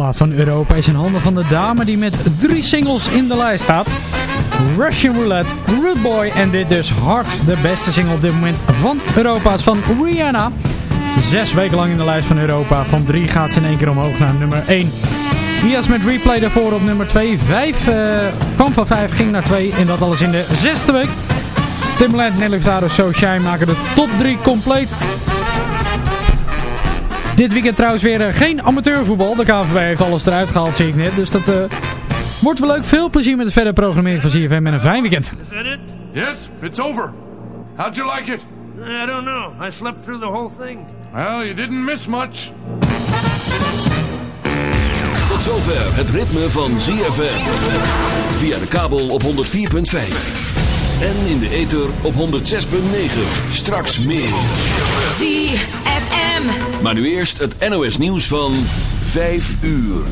plaats van Europa is in handen van de dame die met drie singles in de lijst staat. Russian Roulette, Rude Boy en dit dus hard de beste single op dit moment van Europa van Rihanna. Zes weken lang in de lijst van Europa. Van 3 gaat ze in één keer omhoog naar nummer 1. Diaz met replay daarvoor op nummer 2. 5 uh, kwam van 5, ging naar 2 en dat alles in de zesde week. Timbaland, Nelly Furtado, So Shine maken de top 3 compleet. Dit weekend trouwens weer uh, geen amateurvoetbal. De KVB heeft alles eruit gehaald, zie ik net. Dus dat uh, wordt wel leuk. Veel plezier met de verder programmering van CFM en een fijn weekend. Is it? Yes, it's over. How'd you like it? I don't know. I slept through the whole thing. Well, you didn't miss much. Tot zover het ritme van ZFM. Via de kabel op 104.5. En in de ether op 106.9. Straks meer. ZFM. Maar nu eerst het NOS nieuws van 5 uur.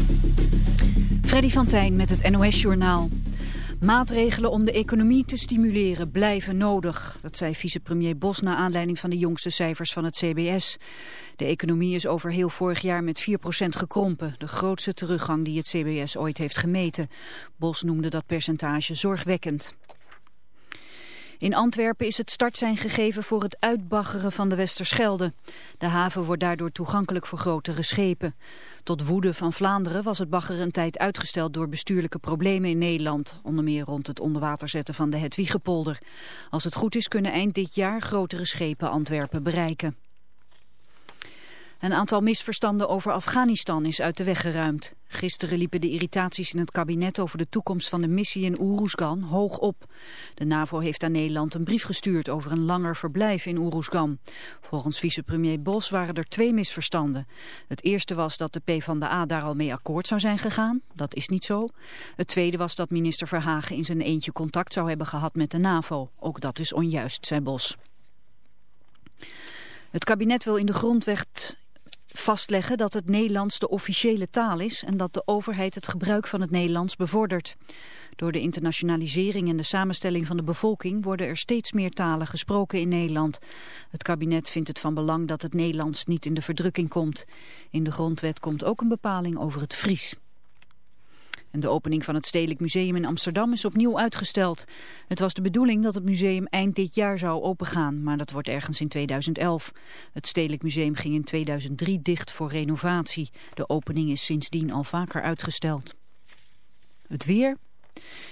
Freddy van Tijn met het NOS Journaal. Maatregelen om de economie te stimuleren blijven nodig. Dat zei vicepremier Bos na aanleiding van de jongste cijfers van het CBS. De economie is over heel vorig jaar met 4% gekrompen. De grootste teruggang die het CBS ooit heeft gemeten. Bos noemde dat percentage zorgwekkend. In Antwerpen is het startsein gegeven voor het uitbaggeren van de Westerschelde. De haven wordt daardoor toegankelijk voor grotere schepen. Tot woede van Vlaanderen was het baggeren een tijd uitgesteld door bestuurlijke problemen in Nederland. Onder meer rond het onderwater zetten van de Hetwiegepolder. Als het goed is kunnen eind dit jaar grotere schepen Antwerpen bereiken. Een aantal misverstanden over Afghanistan is uit de weg geruimd. Gisteren liepen de irritaties in het kabinet over de toekomst van de missie in Oeroesgan hoog op. De NAVO heeft aan Nederland een brief gestuurd over een langer verblijf in Oeroesgan. Volgens vicepremier Bos waren er twee misverstanden. Het eerste was dat de PvdA daar al mee akkoord zou zijn gegaan. Dat is niet zo. Het tweede was dat minister Verhagen in zijn eentje contact zou hebben gehad met de NAVO. Ook dat is onjuist, zei Bos. Het kabinet wil in de grondwet vastleggen dat het Nederlands de officiële taal is en dat de overheid het gebruik van het Nederlands bevordert. Door de internationalisering en de samenstelling van de bevolking worden er steeds meer talen gesproken in Nederland. Het kabinet vindt het van belang dat het Nederlands niet in de verdrukking komt. In de grondwet komt ook een bepaling over het Fries. En de opening van het Stedelijk Museum in Amsterdam is opnieuw uitgesteld. Het was de bedoeling dat het museum eind dit jaar zou opengaan, maar dat wordt ergens in 2011. Het Stedelijk Museum ging in 2003 dicht voor renovatie. De opening is sindsdien al vaker uitgesteld. Het weer.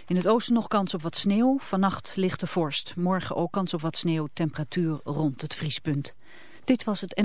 In het oosten nog kans op wat sneeuw. Vannacht lichte vorst. Morgen ook kans op wat sneeuw. Temperatuur rond het vriespunt. Dit was het...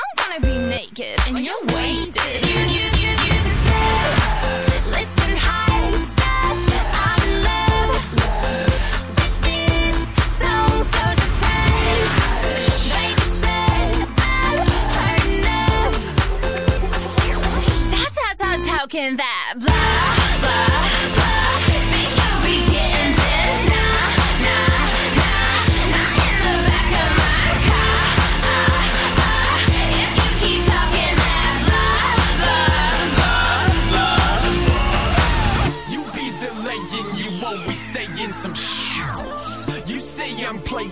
naked and you're wasted. You, you, you, you succeed. Listen high stuff. I'm in love. This song, so just. Baby said I've heard enough. That?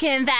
talking that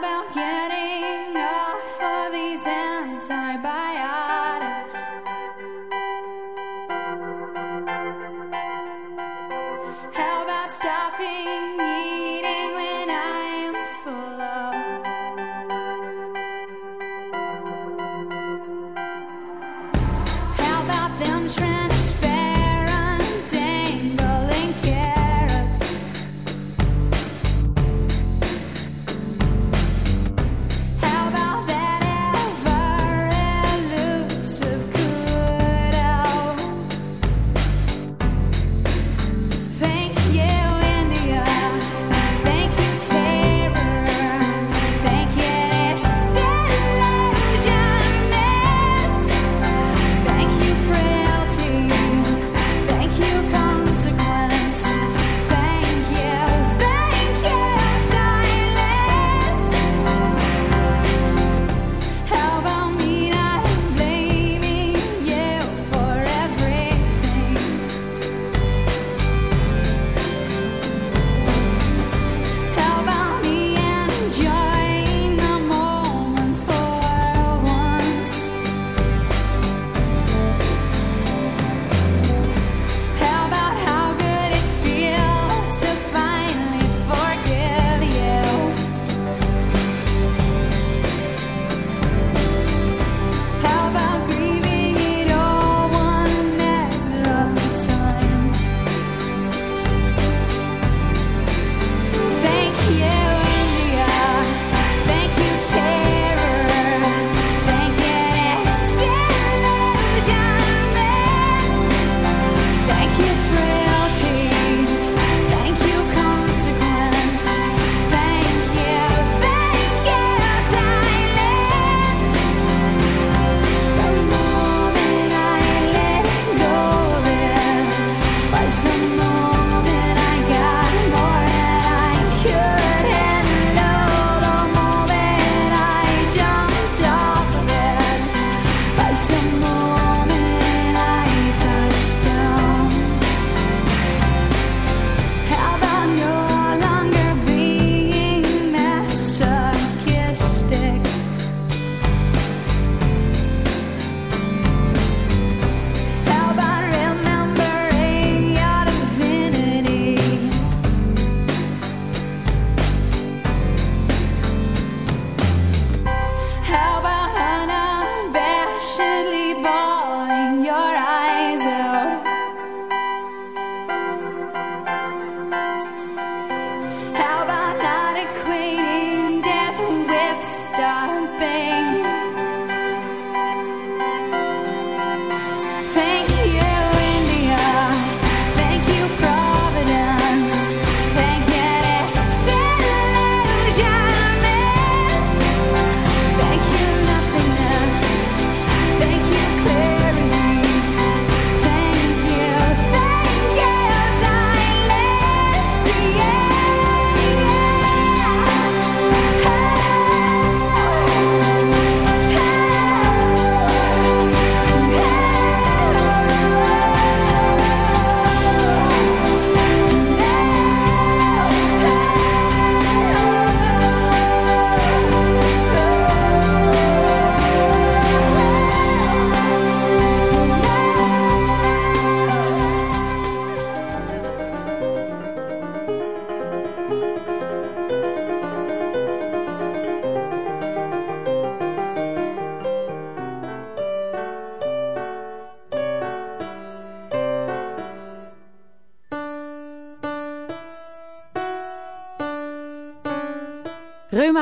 about getting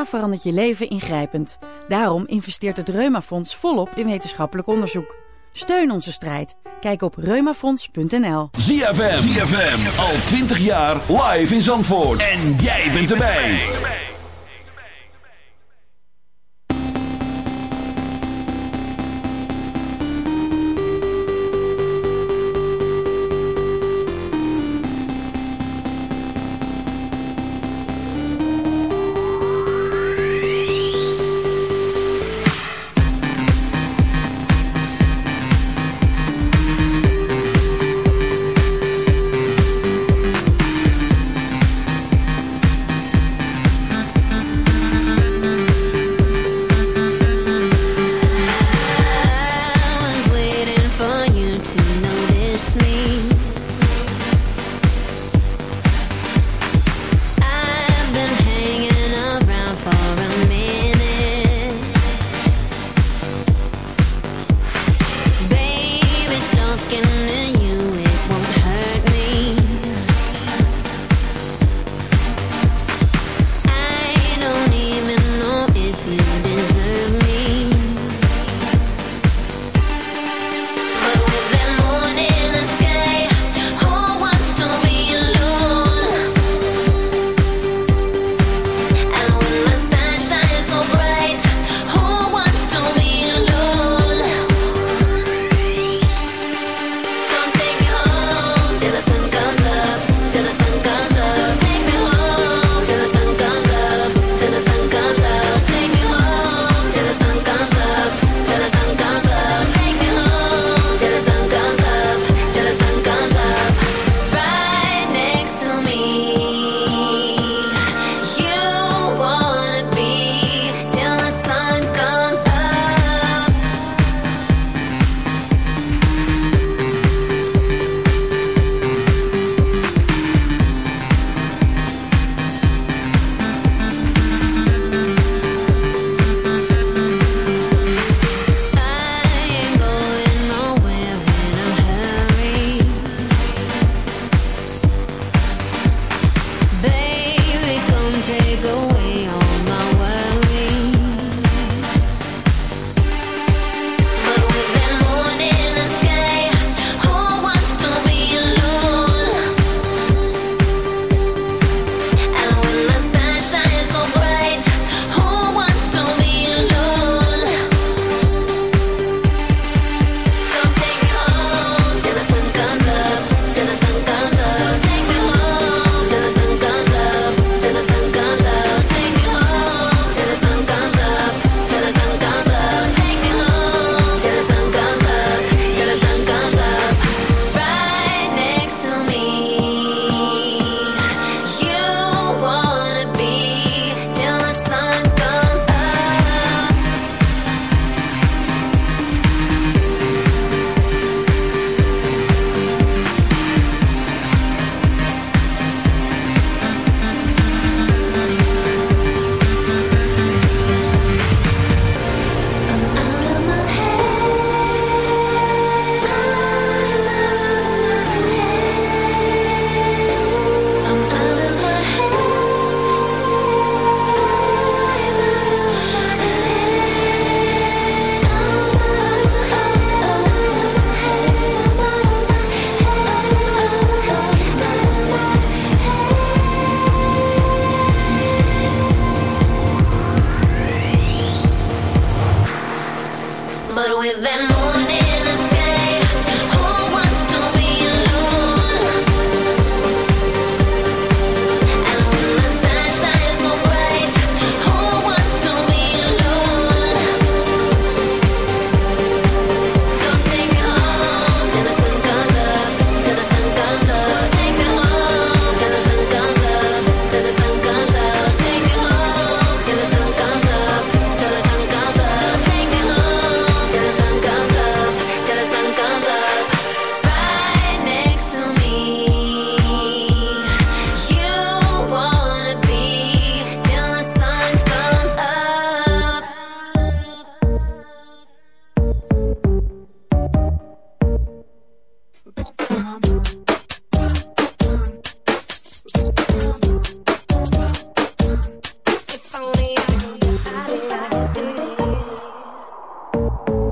verandert je leven ingrijpend. Daarom investeert het Reumafonds volop in wetenschappelijk onderzoek. Steun onze strijd. Kijk op reumafonds.nl. ZFM, ZFM, al 20 jaar live in Zandvoort. En jij bent erbij.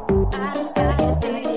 I just gotta stay.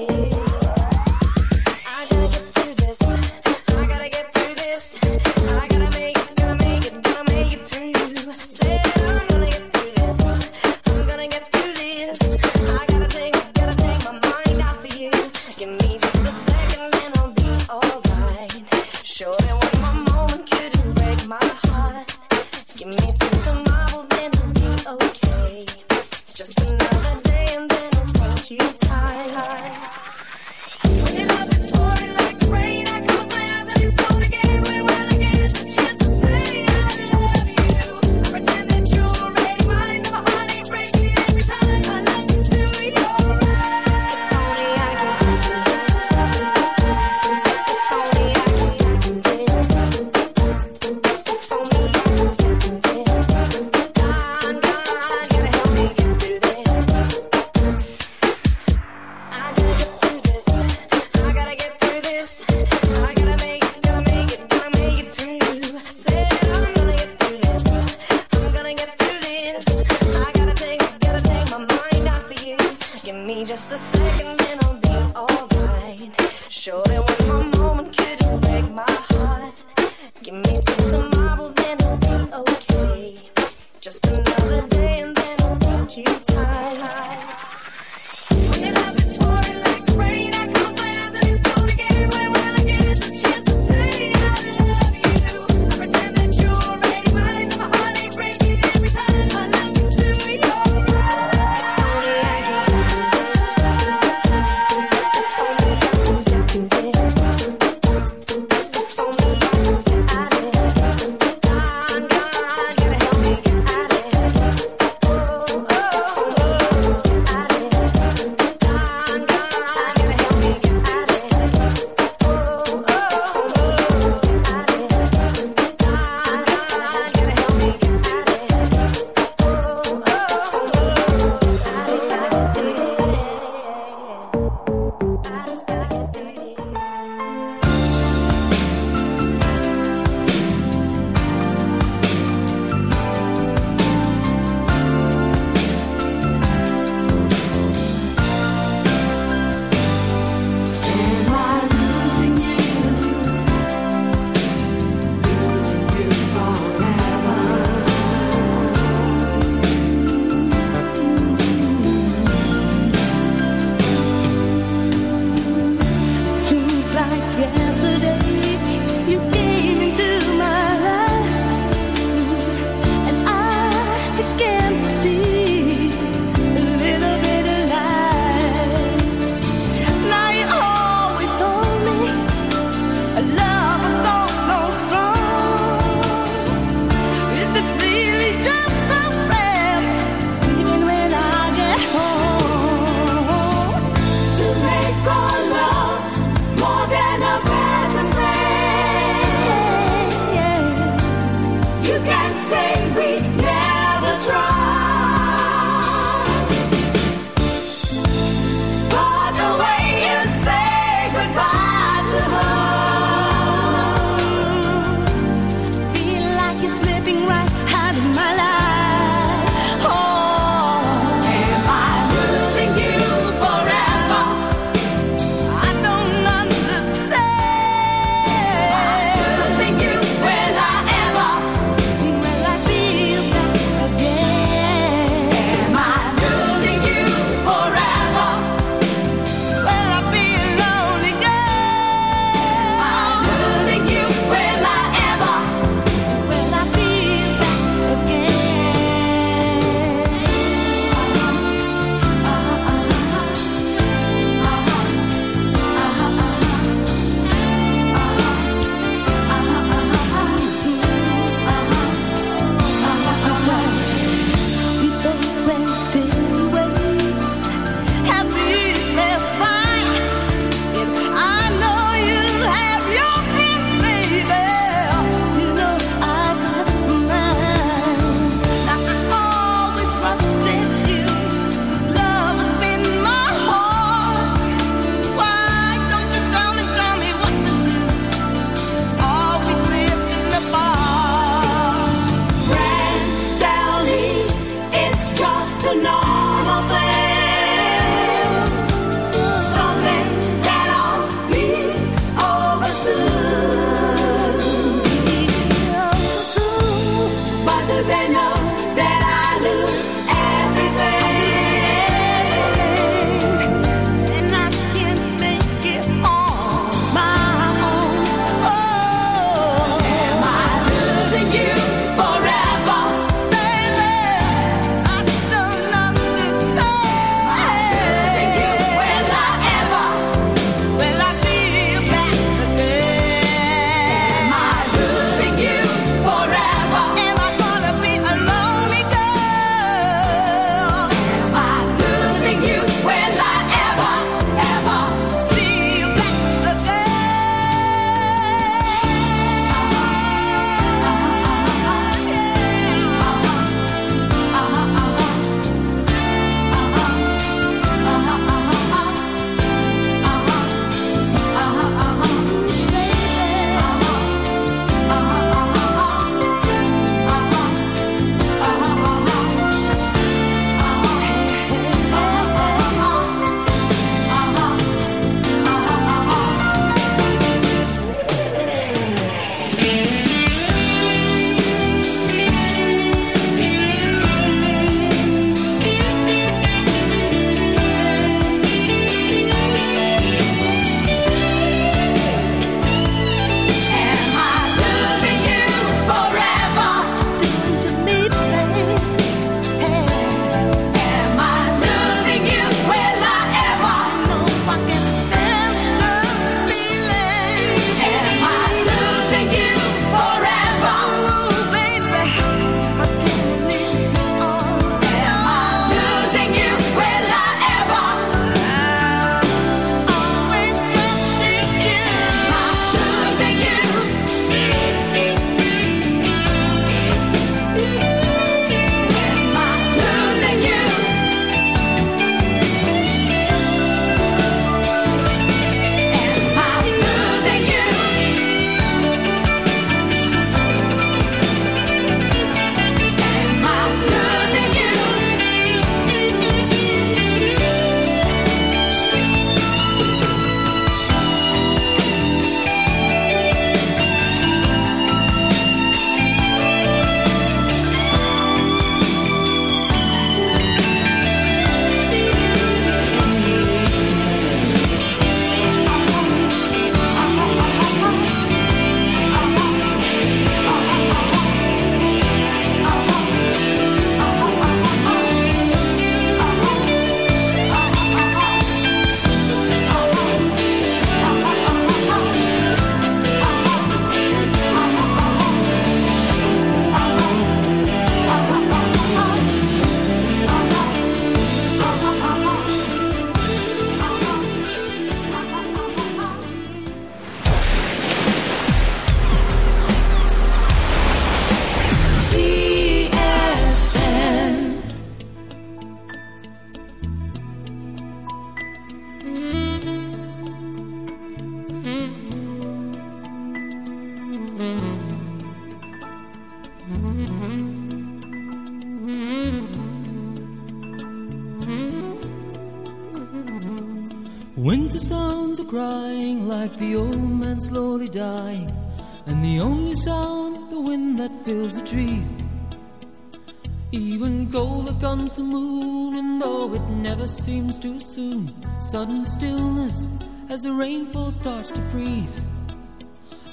Sudden stillness as the rainfall starts to freeze.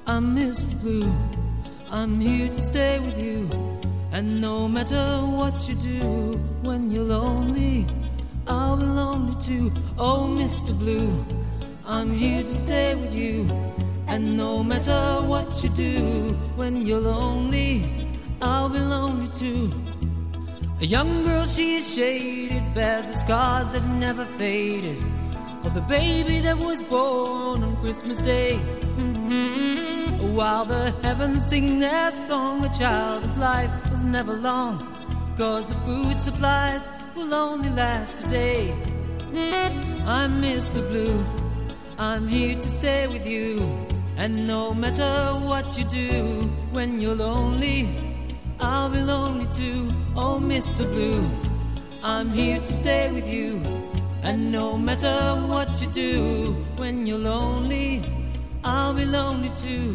I'm Mr. Blue, I'm here to stay with you, and no matter what you do when you're lonely. I'll be lonely too. Oh, Mr. Blue, I'm here to stay with you. And no matter what you do when you're lonely, I'll be lonely too. A young girl, she is shaded, bears the scars that never faded. Of the baby that was born on Christmas Day. While the heavens sing their song, a child's life was never long. Cause the food supplies will only last a day. I'm Mr. Blue, I'm here to stay with you. And no matter what you do when you're lonely, I'll be lonely too. Oh, Mr. Blue, I'm here to stay with you. And no matter what you do, when you're lonely, I'll be lonely too.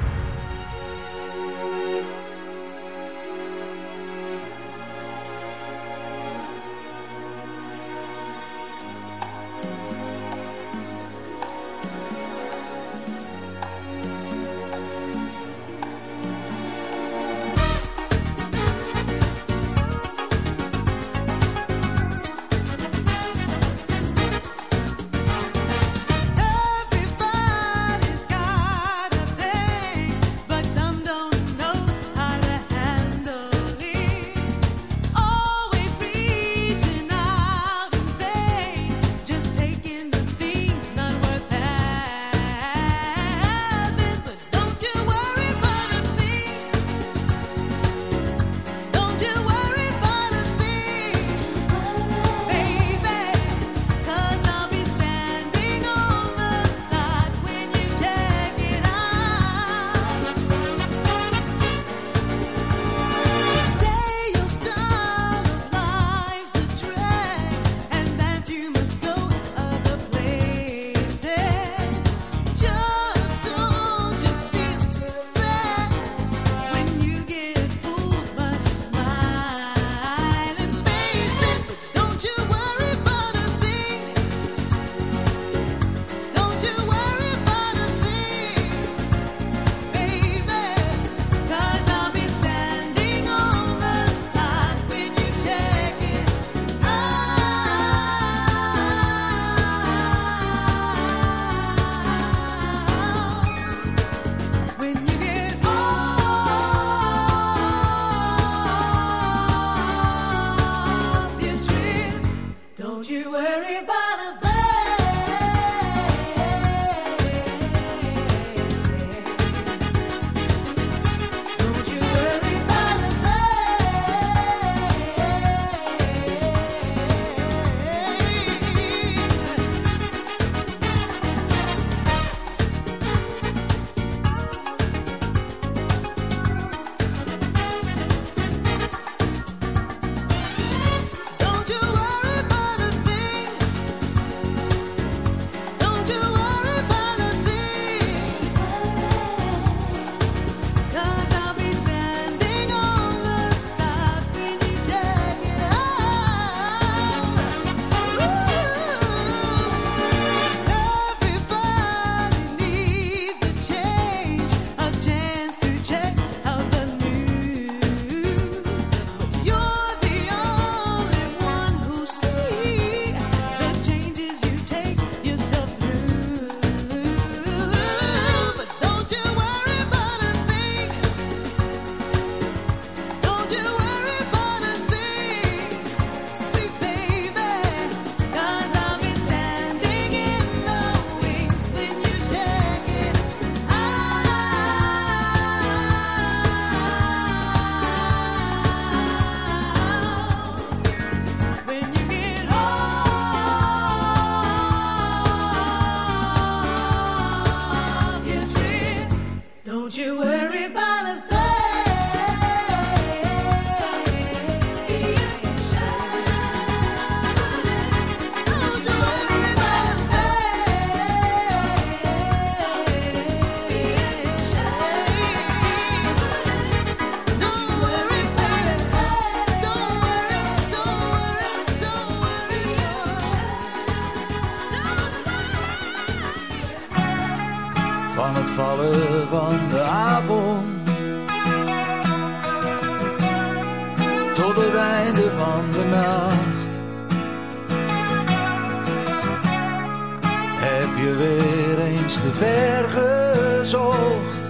je weer eens te ver gezocht,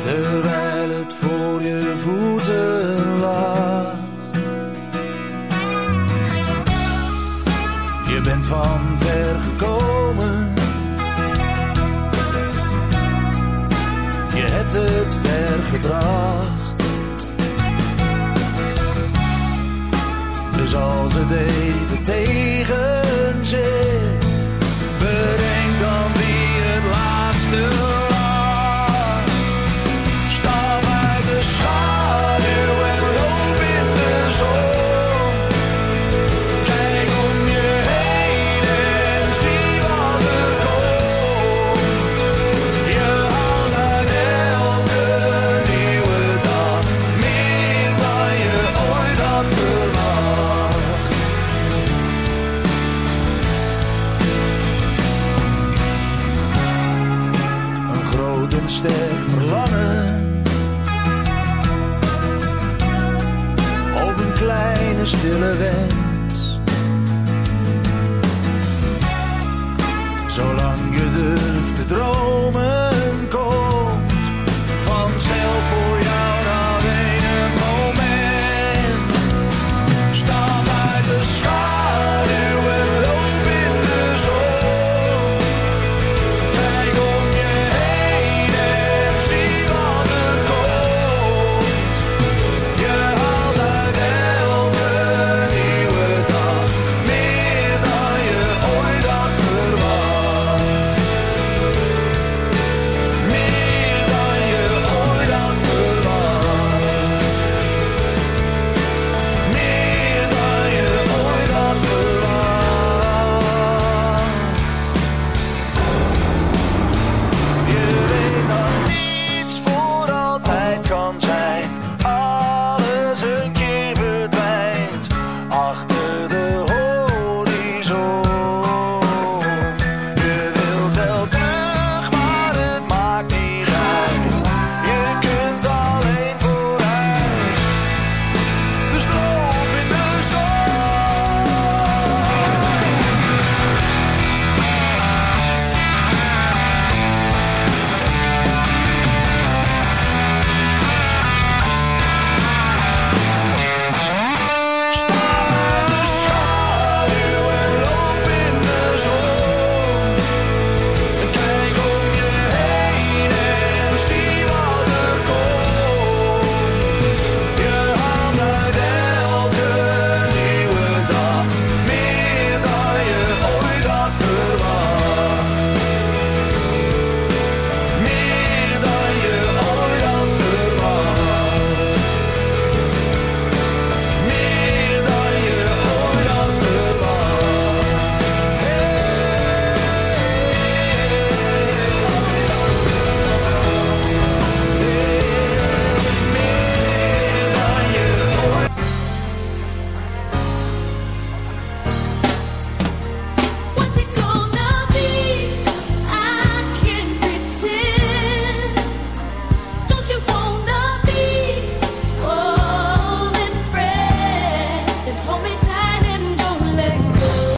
terwijl het voor je voeten lag. Je bent van ver gekomen, je hebt het ver gebracht. Dus als het even tegen zit